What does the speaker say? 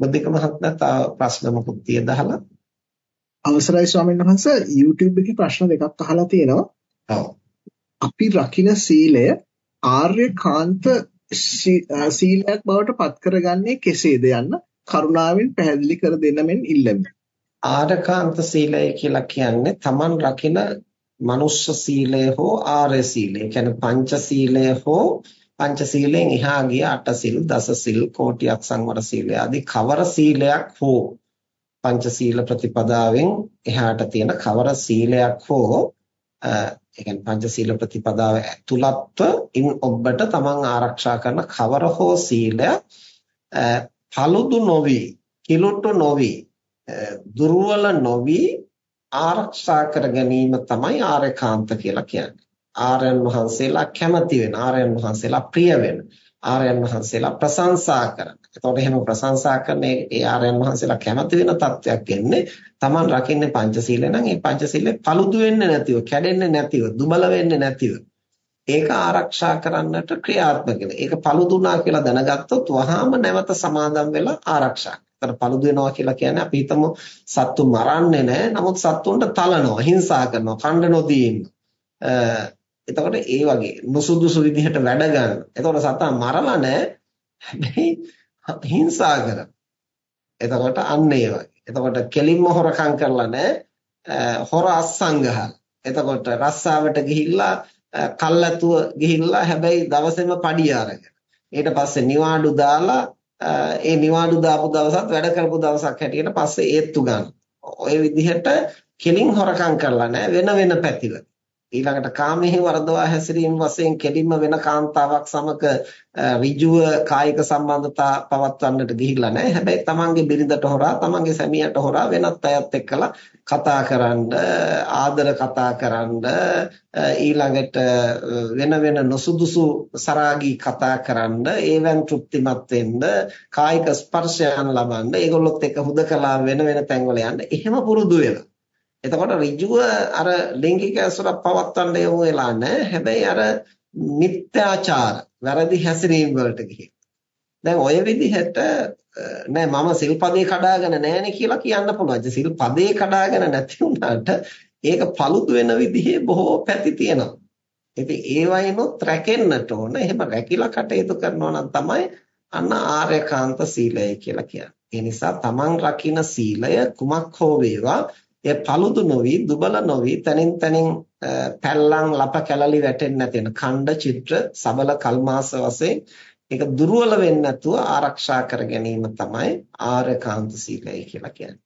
බුද්ධික මහත්මයා තව ප්‍රශ්න මොකක්ද තියදහලා අවසරයි ස්වාමීන් වහන්සේ YouTube එකේ ප්‍රශ්න දෙකක් අහලා තියෙනවා. අපි රකින්න සීලය ආර්යකාන්ත සීලයක් බවට පත් කරගන්නේ කෙසේද යන්න කරුණාවෙන් පැහැදිලි කර දෙන්න මෙන් ඉල්ලමි. ආර්යකාන්ත සීලය කියලා කියන්නේ Taman රකින්න මනුෂ්‍ය සීලය හෝ ආර්ය සීලය. කියන්නේ පංච සීලය හෝ පංචශීලයෙන් එහා ගිය අටසිල් දසසිල් කෝටියක් සංවර සීලය ආදී කවර සීලයක් හෝ පංචශීල ප්‍රතිපදාවෙන් එහාට තියෙන කවර සීලයක් හෝ ඒ කියන්නේ පංචශීල ප්‍රතිපදාව ඇතුළත්ව ඉන් ඔබට තමන් ආරක්ෂා කරන කවර හෝ සීලය paludu novi කිලුට්ටු novi දුර්වල නොවි ආරක්ෂා කර ගැනීම තමයි ආරේකාන්ත කියලා කියන්නේ. ආර්යයන් වහන්සේලා කැමති වෙන ආර්යයන් වහන්සේලා ප්‍රිය වෙන ආර්යයන් වහන්සේලා ප්‍රශංසා කරන. එතකොට එහෙම ප්‍රශංසා කරන ඒ ආර්යයන් වහන්සේලා කැමති වෙන තත්වයක් එන්නේ Taman රකින්නේ පංචශීලය නම් ඒ පංචශීලය paludu වෙන්නේ නැතිව, කැඩෙන්නේ නැතිව, දුබල වෙන්නේ නැතිව ඒක ආරක්ෂා කරන්නට ක්‍රියාත්මක වෙන. ඒක paluduනා කියලා දැනගත්තොත් වහාම නැවත සමාදම් වෙලා ආරක්ෂා කරනවා. paludu වෙනවා කියලා කියන්නේ අපි හිතමු සත්තු මරන්නේ නැහැ. නමුත් සත්තුන්ට තලනවා, හිංසා කරනවා, කණ්ඩ නොදී ඉන්නවා. එතකොට ඒ වගේ නුසුදුසු විදිහට වැඩ ගන්න. එතකොට සතා මරලා නැහැ. හැබැයි හිංසා කරන. එතකොට අන්න ඒ වගේ. එතකොට කෙලින්ම හොරකම් කරලා නැහැ. හොර අස්සන් ගහලා. එතකොට රස්සාවට ගිහිල්ලා කල්ැතුව ගිහිල්ලා හැබැයි දවසේම පඩිය අරගෙන. ඊට පස්සේ නිවාඩු දාලා ඒ නිවාඩු දාපු දවසත් වැඩ කරපු දවසක් හැටියට පස්සේ ඒත්තු ගන්න. ඔය විදිහට කෙලින් හොරකම් කරලා නැහැ වෙන වෙන පැතිවල. ඊළඟට කාමෙහි වර්ධවා හැසිරීම වශයෙන් කෙලින්ම වෙන කාන්තාවක් සමග ඍජුව කායික සම්බන්ධතා පවත්වන්නට ගිහිල්ලා නැහැ. හැබැයි තමන්ගේ බිරිඳට හොරා, තමන්ගේ සැමියාට හොරා වෙනත් අයත් එක්කලා කතා කරන්න, ආදර කතා කරන්න, ඊළඟට වෙන වෙන නොසුදුසු සරාගී කතා කරන්න, ඒවෙන් තෘප්තිමත් වෙන්න, කායික ස්පර්ශයන් ලබන්න, ඒගොල්ලොත් එක්ක හුදකලා වෙන වෙන තැන්වල යන්න එහෙම පුරුදු වෙලා එතකොට ඍජුව අර ලිංගික ඇසුරක් පවත්වන්න යමු වෙලා නැහැ. හැබැයි අර මිත්‍යාචාර වැරදි හැසිරීම් වලට ගිහින්. දැන් ඔය විදිහට නෑ මම සිල්පදේ කඩාගෙන නෑනේ කියලා කියන්න පුළුවන්. සිල්පදේ කඩාගෙන නැති වුණාට ඒක paludu වෙන විදිහේ බොහෝ පැති තියෙනවා. ඉතින් ඒ වයින්ොත් රැකෙන්නට ඕන. එහෙම රැකිලා කටයුතු කරනවා නම් තමයි අන්න ආර්යකාන්ත සීලය කියලා කියන්නේ. ඒ නිසා තමන් රකින්න සීලය කුමක් හෝ වේවා එය paludu නොවි දුබල නොවි තනින් තනින් පැල්ලම් ලප කැලලි වැටෙන්නේ නැති වෙන ඛණ්ඩ චිත්‍ර සබල කල්මාස වශයෙන් ඒක දුර්වල වෙන්නේ නැතුව ආරක්ෂා කර ගැනීම තමයි ආරකාන්ත සීලය කියලා කියන්නේ.